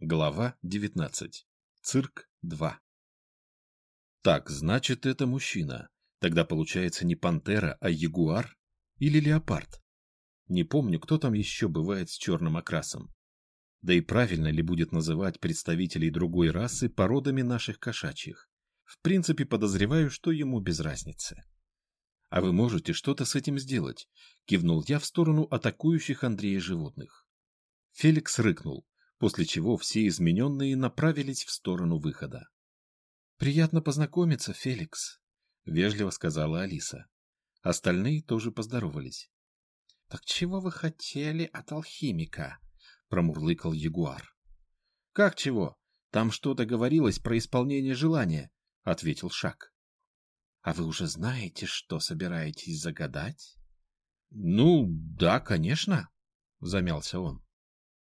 Глава 19. Цирк 2. Так, значит, это мужчина. Тогда получается не пантера, а ягуар или леопард. Не помню, кто там еще бывает с черным окрасом. Да и правильно ли будет называть представителей другой расы породами наших кошачьих? В принципе, подозреваю, что ему без разницы. А вы можете что-то с этим сделать? Кивнул я в сторону атакующих Андрея животных. Феликс рыкнул после чего все измененные направились в сторону выхода. «Приятно познакомиться, Феликс», — вежливо сказала Алиса. Остальные тоже поздоровались. «Так чего вы хотели от алхимика?» — промурлыкал Ягуар. «Как чего? Там что-то говорилось про исполнение желания», — ответил Шак. «А вы уже знаете, что собираетесь загадать?» «Ну, да, конечно», — замялся он.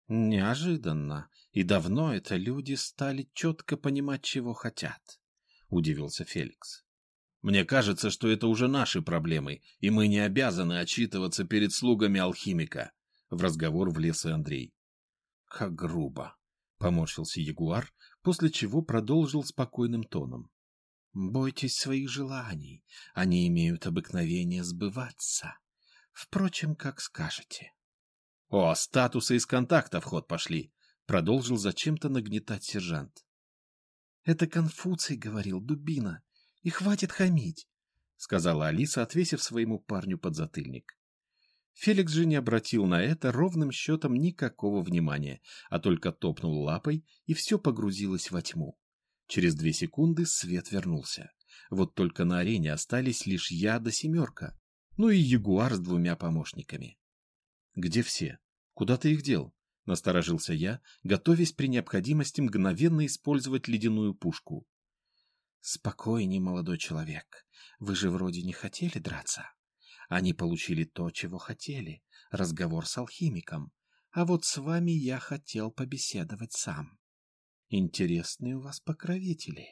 Неожиданно. И давно это люди стали четко понимать, чего хотят, удивился Феликс. Мне кажется, что это уже наши проблемы, и мы не обязаны отчитываться перед слугами алхимика. В разговор влез и Андрей. Как грубо, поморщился Ягуар, после чего продолжил спокойным тоном. Бойтесь своих желаний, они имеют обыкновение сбываться. Впрочем, как скажете. «О, статусы из контакта в ход пошли!» — продолжил зачем-то нагнетать сержант. «Это Конфуций говорил, дубина, и хватит хамить», — сказала Алиса, отвесив своему парню подзатыльник. Феликс же не обратил на это ровным счетом никакого внимания, а только топнул лапой, и все погрузилось во тьму. Через две секунды свет вернулся. Вот только на арене остались лишь я да семерка, ну и ягуар с двумя помощниками. Где все? Куда ты их дел? Насторожился я, готовясь при необходимости мгновенно использовать ледяную пушку. Спокойней, молодой человек. Вы же вроде не хотели драться. Они получили то, чего хотели. Разговор с алхимиком. А вот с вами я хотел побеседовать сам. Интересные у вас покровители.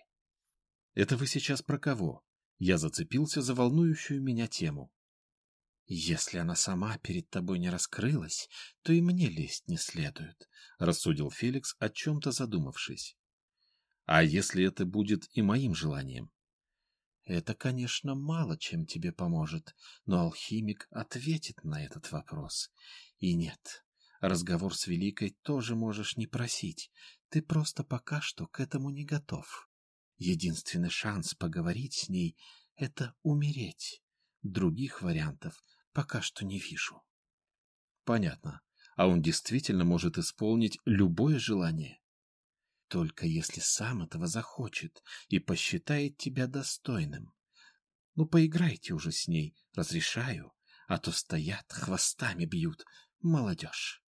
Это вы сейчас про кого? Я зацепился за волнующую меня тему. «Если она сама перед тобой не раскрылась, то и мне лезть не следует», — рассудил Феликс, о чем-то задумавшись. «А если это будет и моим желанием?» «Это, конечно, мало чем тебе поможет, но алхимик ответит на этот вопрос. И нет, разговор с Великой тоже можешь не просить, ты просто пока что к этому не готов. Единственный шанс поговорить с ней — это умереть. Других вариантов пока что не вижу. Понятно. А он действительно может исполнить любое желание. Только если сам этого захочет и посчитает тебя достойным. Ну, поиграйте уже с ней, разрешаю, а то стоят, хвостами бьют. Молодежь.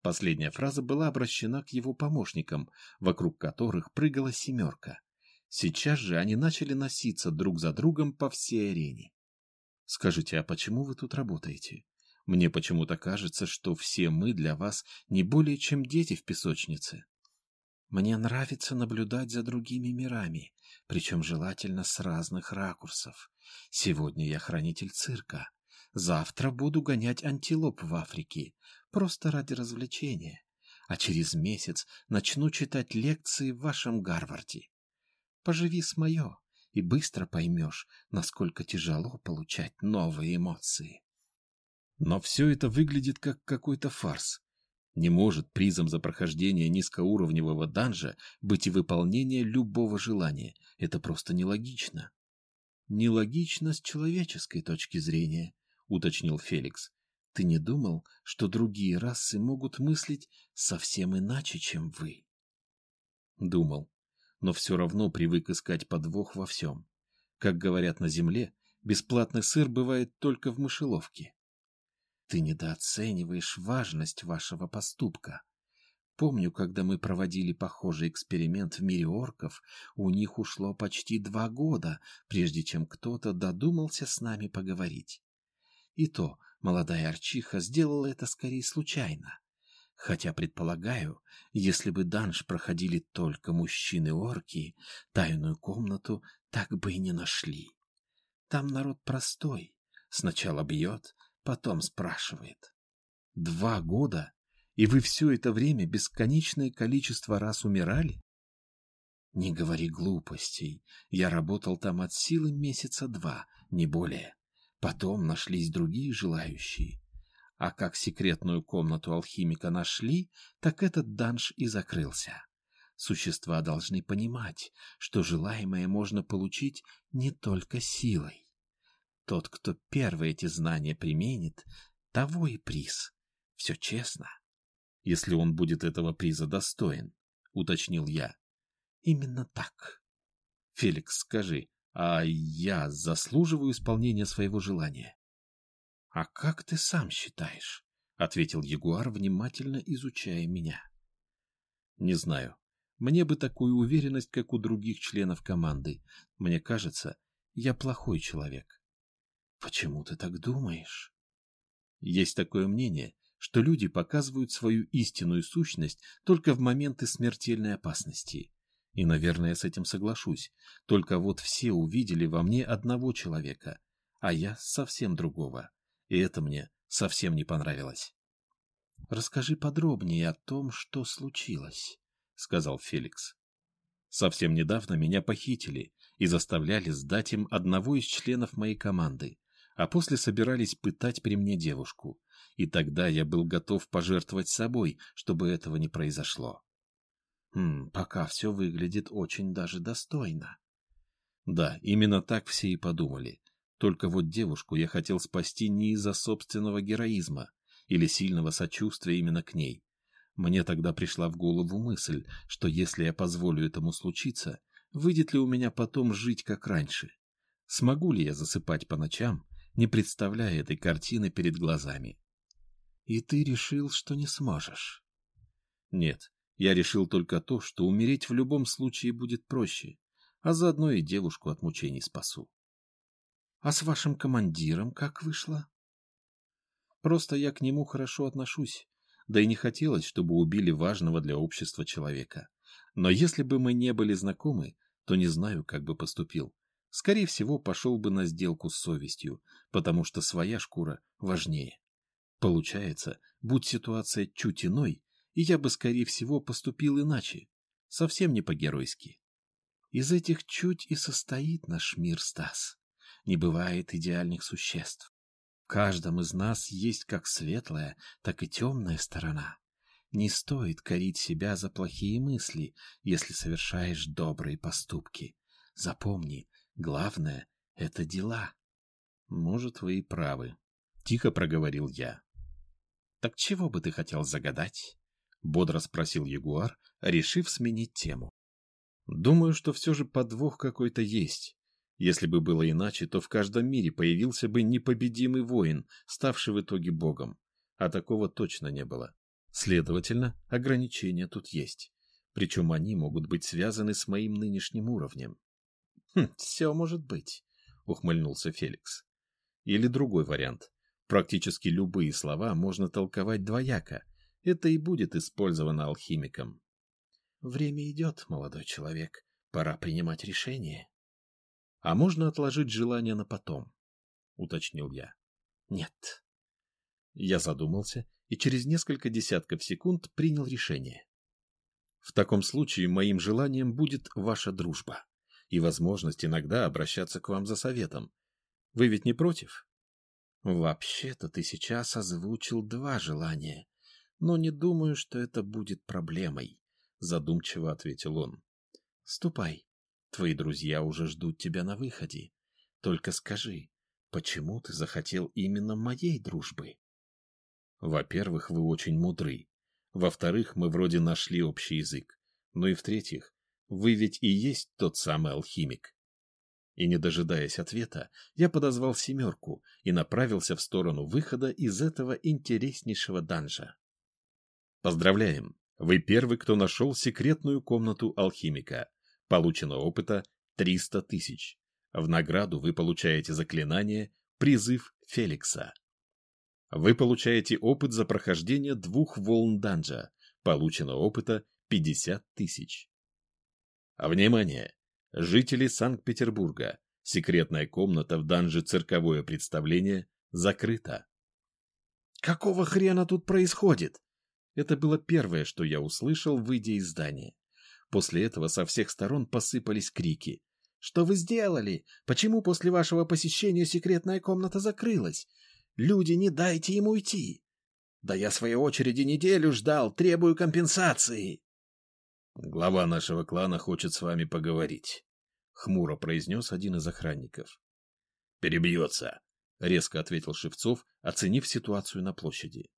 Последняя фраза была обращена к его помощникам, вокруг которых прыгала семерка. Сейчас же они начали носиться друг за другом по всей арене. Скажите, а почему вы тут работаете? Мне почему-то кажется, что все мы для вас не более чем дети в песочнице. Мне нравится наблюдать за другими мирами, причем желательно с разных ракурсов. Сегодня я хранитель цирка. Завтра буду гонять антилоп в Африке, просто ради развлечения. А через месяц начну читать лекции в вашем Гарварде. Поживи с мое и быстро поймешь, насколько тяжело получать новые эмоции. Но все это выглядит как какой-то фарс. Не может призом за прохождение низкоуровневого данжа быть и выполнение любого желания. Это просто нелогично. Нелогично с человеческой точки зрения, уточнил Феликс. Ты не думал, что другие расы могут мыслить совсем иначе, чем вы? Думал но все равно привык искать подвох во всем. Как говорят на земле, бесплатный сыр бывает только в мышеловке. Ты недооцениваешь важность вашего поступка. Помню, когда мы проводили похожий эксперимент в мире орков, у них ушло почти два года, прежде чем кто-то додумался с нами поговорить. И то молодая арчиха сделала это скорее случайно. Хотя, предполагаю, если бы данж проходили только мужчины-орки, тайную комнату так бы и не нашли. Там народ простой. Сначала бьет, потом спрашивает. Два года? И вы все это время бесконечное количество раз умирали? Не говори глупостей. Я работал там от силы месяца два, не более. Потом нашлись другие желающие. А как секретную комнату алхимика нашли, так этот данж и закрылся. Существа должны понимать, что желаемое можно получить не только силой. Тот, кто первый эти знания применит, того и приз. Все честно. Если он будет этого приза достоин, уточнил я. Именно так. Феликс, скажи, а я заслуживаю исполнения своего желания? «А как ты сам считаешь?» — ответил Ягуар, внимательно изучая меня. «Не знаю. Мне бы такую уверенность, как у других членов команды. Мне кажется, я плохой человек». «Почему ты так думаешь?» Есть такое мнение, что люди показывают свою истинную сущность только в моменты смертельной опасности. И, наверное, с этим соглашусь. Только вот все увидели во мне одного человека, а я совсем другого и это мне совсем не понравилось. «Расскажи подробнее о том, что случилось», — сказал Феликс. «Совсем недавно меня похитили и заставляли сдать им одного из членов моей команды, а после собирались пытать при мне девушку, и тогда я был готов пожертвовать собой, чтобы этого не произошло. Хм, пока все выглядит очень даже достойно». Да, именно так все и подумали, только вот девушку я хотел спасти не из-за собственного героизма или сильного сочувствия именно к ней. Мне тогда пришла в голову мысль, что если я позволю этому случиться, выйдет ли у меня потом жить как раньше? Смогу ли я засыпать по ночам, не представляя этой картины перед глазами? И ты решил, что не сможешь? Нет, я решил только то, что умереть в любом случае будет проще, а заодно и девушку от мучений спасу. А с вашим командиром как вышло? Просто я к нему хорошо отношусь. Да и не хотелось, чтобы убили важного для общества человека. Но если бы мы не были знакомы, то не знаю, как бы поступил. Скорее всего, пошел бы на сделку с совестью, потому что своя шкура важнее. Получается, будь ситуация чуть иной, и я бы, скорее всего, поступил иначе. Совсем не по-геройски. Из этих чуть и состоит наш мир, Стас не бывает идеальных существ. В каждом из нас есть как светлая, так и темная сторона. Не стоит корить себя за плохие мысли, если совершаешь добрые поступки. Запомни, главное — это дела. Может, вы и правы, — тихо проговорил я. Так чего бы ты хотел загадать? — бодро спросил Ягуар, решив сменить тему. Думаю, что все же подвох какой-то есть. Если бы было иначе, то в каждом мире появился бы непобедимый воин, ставший в итоге богом. А такого точно не было. Следовательно, ограничения тут есть. Причем они могут быть связаны с моим нынешним уровнем. «Хм, все может быть», — ухмыльнулся Феликс. Или другой вариант. Практически любые слова можно толковать двояко. Это и будет использовано алхимиком. «Время идет, молодой человек. Пора принимать решение». А можно отложить желание на потом, уточнил я. Нет. Я задумался и через несколько десятков секунд принял решение. В таком случае моим желанием будет ваша дружба и возможность иногда обращаться к вам за советом. Вы ведь не против? Вообще-то ты сейчас озвучил два желания, но не думаю, что это будет проблемой, задумчиво ответил он. Ступай, Твои друзья уже ждут тебя на выходе. Только скажи, почему ты захотел именно моей дружбы? Во-первых, вы очень мудры. Во-вторых, мы вроде нашли общий язык. Ну и в-третьих, вы ведь и есть тот самый алхимик. И не дожидаясь ответа, я подозвал семерку и направился в сторону выхода из этого интереснейшего данжа. Поздравляем! Вы первый, кто нашел секретную комнату алхимика. Получено опыта 300 тысяч. В награду вы получаете заклинание «Призыв Феликса». Вы получаете опыт за прохождение двух волн данжа. Получено опыта 50 тысяч. Внимание! Жители Санкт-Петербурга. Секретная комната в данже «Цирковое представление» закрыта. «Какого хрена тут происходит?» Это было первое, что я услышал, выйдя из здания. После этого со всех сторон посыпались крики. «Что вы сделали? Почему после вашего посещения секретная комната закрылась? Люди, не дайте ему уйти!» «Да я, в своей очереди, неделю ждал, требую компенсации!» «Глава нашего клана хочет с вами поговорить», — хмуро произнес один из охранников. «Перебьется», — резко ответил Шевцов, оценив ситуацию на площади.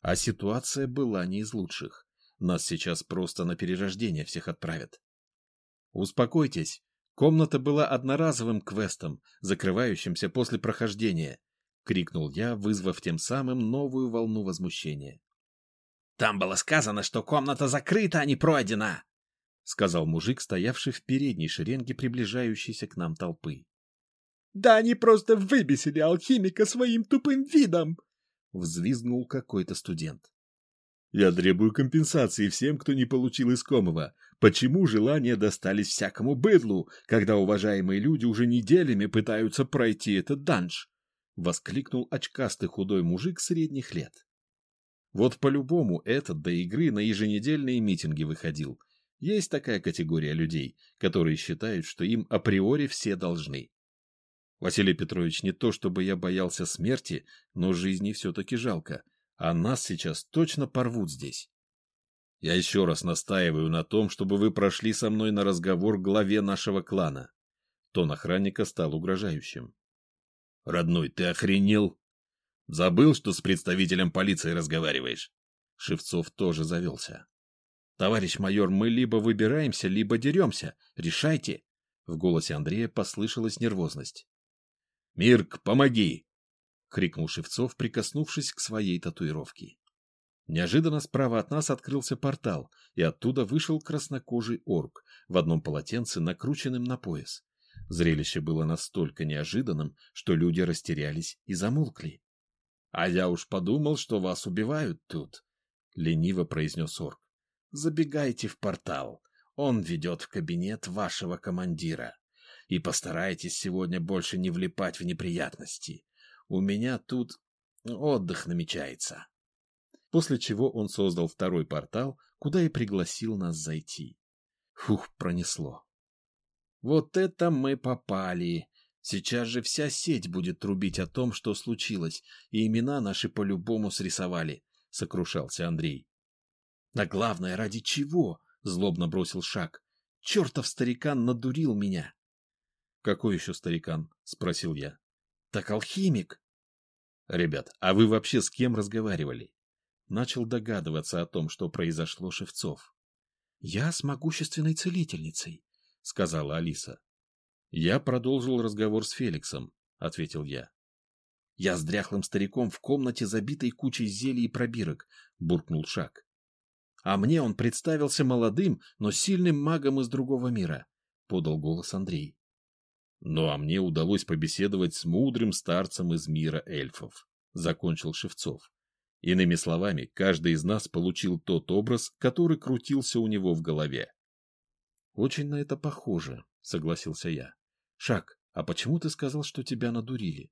А ситуация была не из лучших. Нас сейчас просто на перерождение всех отправят. Успокойтесь. Комната была одноразовым квестом, закрывающимся после прохождения, крикнул я, вызвав тем самым новую волну возмущения. Там было сказано, что комната закрыта, а не пройдена, сказал мужик, стоявший в передней шеренге приближающейся к нам толпы. Да они просто выбесили алхимика своим тупым видом, взвизгнул какой-то студент. Я требую компенсации всем, кто не получил искомого. Почему желания достались всякому быдлу, когда уважаемые люди уже неделями пытаются пройти этот данж? Воскликнул очкастый худой мужик средних лет. Вот по-любому этот до игры на еженедельные митинги выходил. Есть такая категория людей, которые считают, что им априори все должны. Василий Петрович, не то чтобы я боялся смерти, но жизни все-таки жалко, а нас сейчас точно порвут здесь. Я еще раз настаиваю на том, чтобы вы прошли со мной на разговор к главе нашего клана. Тон охранника стал угрожающим. Родной, ты охренел? Забыл, что с представителем полиции разговариваешь? Шевцов тоже завелся. Товарищ майор, мы либо выбираемся, либо деремся. Решайте. В голосе Андрея послышалась нервозность. «Мирк, помоги!» — крикнул Шевцов, прикоснувшись к своей татуировке. Неожиданно справа от нас открылся портал, и оттуда вышел краснокожий орк в одном полотенце, накрученным на пояс. Зрелище было настолько неожиданным, что люди растерялись и замолкли. — А я уж подумал, что вас убивают тут, — лениво произнес орк. — Забегайте в портал, он ведет в кабинет вашего командира. И постарайтесь сегодня больше не влипать в неприятности. У меня тут отдых намечается. После чего он создал второй портал, куда и пригласил нас зайти. Фух, пронесло. Вот это мы попали. Сейчас же вся сеть будет трубить о том, что случилось, и имена наши по-любому срисовали, — сокрушался Андрей. — А главное, ради чего? — злобно бросил шаг. — Чертов старикан надурил меня. «Какой еще старикан?» — спросил я. «Так алхимик!» «Ребят, а вы вообще с кем разговаривали?» Начал догадываться о том, что произошло Шевцов. «Я с могущественной целительницей», — сказала Алиса. «Я продолжил разговор с Феликсом», — ответил я. «Я с дряхлым стариком в комнате, забитой кучей зелий и пробирок», — буркнул Шак. «А мне он представился молодым, но сильным магом из другого мира», — подал голос Андрей. Ну а мне удалось побеседовать с мудрым старцем из мира эльфов, закончил Шевцов. Иными словами, каждый из нас получил тот образ, который крутился у него в голове. Очень на это похоже, согласился я. Шак, а почему ты сказал, что тебя надурили?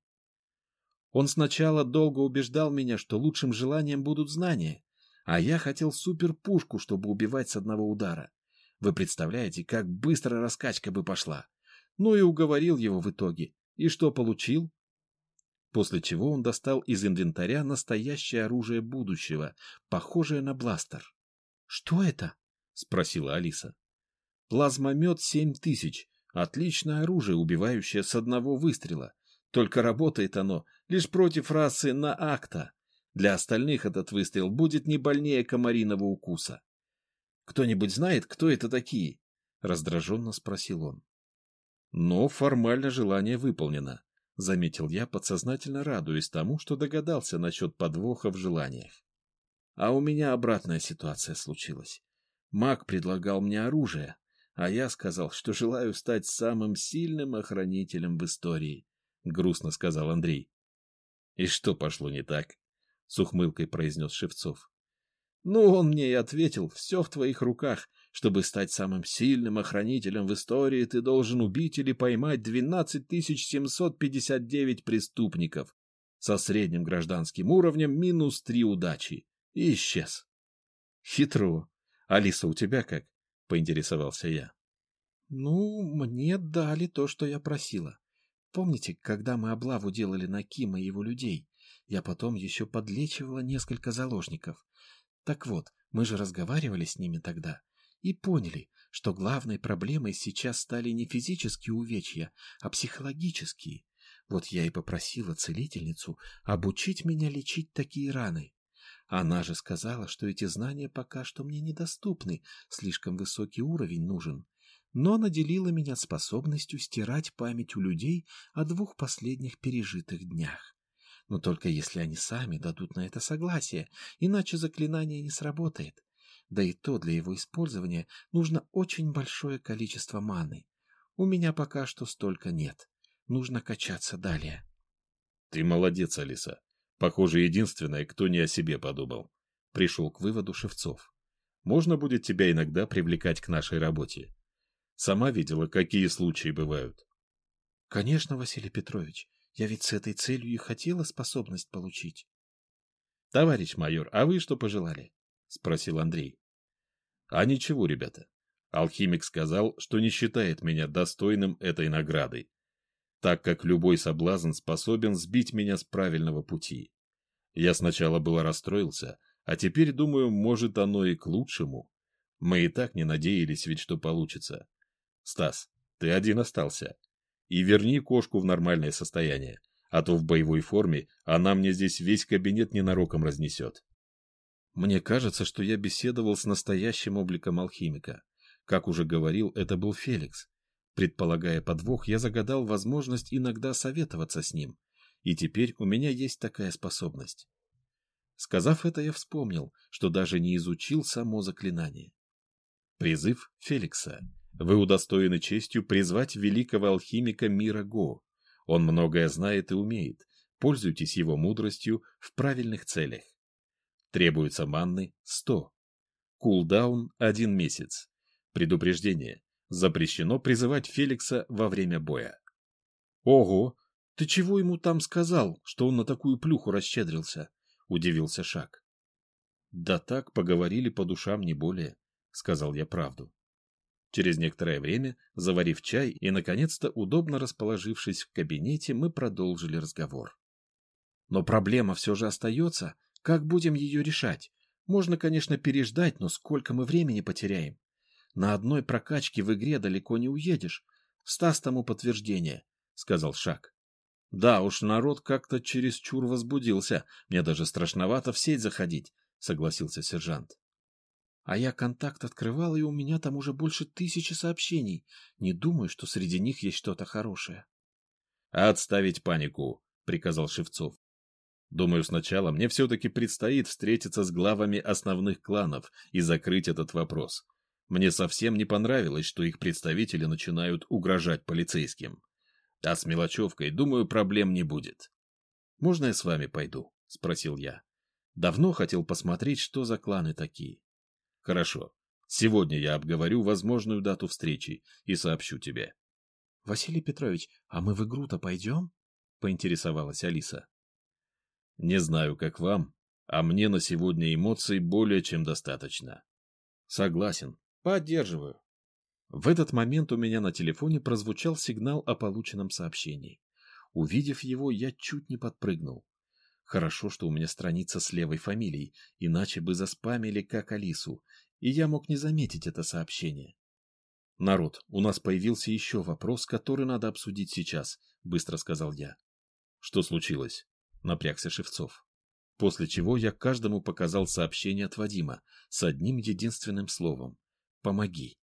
Он сначала долго убеждал меня, что лучшим желанием будут знания, а я хотел суперпушку, чтобы убивать с одного удара. Вы представляете, как быстро раскачка бы пошла? Ну и уговорил его в итоге. И что получил? После чего он достал из инвентаря настоящее оружие будущего, похожее на бластер. «Что это?» — спросила Алиса. «Плазмомет 7000. Отличное оружие, убивающее с одного выстрела. Только работает оно лишь против расы на акта. Для остальных этот выстрел будет не больнее комариного укуса. «Кто-нибудь знает, кто это такие?» — раздраженно спросил он. Но формально желание выполнено, заметил я, подсознательно радуясь тому, что догадался насчет подвоха в желаниях. А у меня обратная ситуация случилась. Маг предлагал мне оружие, а я сказал, что желаю стать самым сильным охранителем в истории, грустно сказал Андрей. И что пошло не так? с ухмылкой произнес Шевцов. Ну, он мне и ответил, все в твоих руках, чтобы стать самым сильным охранителем в истории, ты должен убить или поймать 12 759 преступников со средним гражданским уровнем минус три удачи. И исчез. Хитро. Алиса, у тебя как? Поинтересовался я. Ну, мне дали то, что я просила. Помните, когда мы облаву делали на Кима и его людей? Я потом еще подлечивала несколько заложников. Так вот, мы же разговаривали с ними тогда и поняли, что главной проблемой сейчас стали не физические увечья, а психологические. Вот я и попросила целительницу обучить меня лечить такие раны. Она же сказала, что эти знания пока что мне недоступны, слишком высокий уровень нужен, но наделила меня способностью стирать память у людей о двух последних пережитых днях. Но только если они сами дадут на это согласие, иначе заклинание не сработает. Да и то для его использования нужно очень большое количество маны. У меня пока что столько нет. Нужно качаться далее. Ты молодец, Алиса. Похоже, единственная, кто не о себе подумал. Пришел к выводу Шевцов. Можно будет тебя иногда привлекать к нашей работе. Сама видела, какие случаи бывают. Конечно, Василий Петрович. Я ведь с этой целью и хотела способность получить. Товарищ майор, а вы что пожелали? Спросил Андрей. А ничего, ребята. Алхимик сказал, что не считает меня достойным этой награды так как любой соблазн способен сбить меня с правильного пути. Я сначала было расстроился, а теперь думаю, может оно и к лучшему. Мы и так не надеялись ведь, что получится. Стас, ты один остался. И верни кошку в нормальное состояние, а то в боевой форме она мне здесь весь кабинет ненароком разнесет. Мне кажется, что я беседовал с настоящим обликом алхимика. Как уже говорил, это был Феликс, Предполагая подвох, я загадал возможность иногда советоваться с ним, и теперь у меня есть такая способность. Сказав это, я вспомнил, что даже не изучил само заклинание. Призыв Феликса. Вы удостоены честью призвать великого алхимика мира Го. Он многое знает и умеет. Пользуйтесь его мудростью в правильных целях. Требуется манны 100. Кулдаун 1 месяц. Предупреждение. Запрещено призывать Феликса во время боя. Ого, ты чего ему там сказал, что он на такую плюху расщедрился? Удивился Шак. Да так, поговорили по душам не более, сказал я правду. Через некоторое время, заварив чай и, наконец-то, удобно расположившись в кабинете, мы продолжили разговор. Но проблема все же остается. Как будем ее решать? Можно, конечно, переждать, но сколько мы времени потеряем? На одной прокачке в игре далеко не уедешь. Стас тому подтверждение, — сказал Шак. Да уж, народ как-то чересчур возбудился. Мне даже страшновато в сеть заходить, — согласился сержант. А я контакт открывал, и у меня там уже больше тысячи сообщений. Не думаю, что среди них есть что-то хорошее. — Отставить панику, — приказал Шевцов. Думаю, сначала мне все-таки предстоит встретиться с главами основных кланов и закрыть этот вопрос. Мне совсем не понравилось, что их представители начинают угрожать полицейским. А с мелочевкой, думаю, проблем не будет. «Можно я с вами пойду?» — спросил я. Давно хотел посмотреть, что за кланы такие. «Хорошо. Сегодня я обговорю возможную дату встречи и сообщу тебе». «Василий Петрович, а мы в игру-то пойдем?» — поинтересовалась Алиса. «Не знаю, как вам, а мне на сегодня эмоций более чем достаточно». «Согласен. Поддерживаю. В этот момент у меня на телефоне прозвучал сигнал о полученном сообщении. Увидев его, я чуть не подпрыгнул. Хорошо, что у меня страница с левой фамилией, иначе бы заспамили как Алису, и я мог не заметить это сообщение. «Народ, у нас появился еще вопрос, который надо обсудить сейчас», — быстро сказал я. «Что случилось?» — напрягся Шевцов. После чего я каждому показал сообщение от Вадима с одним единственным словом Помоги.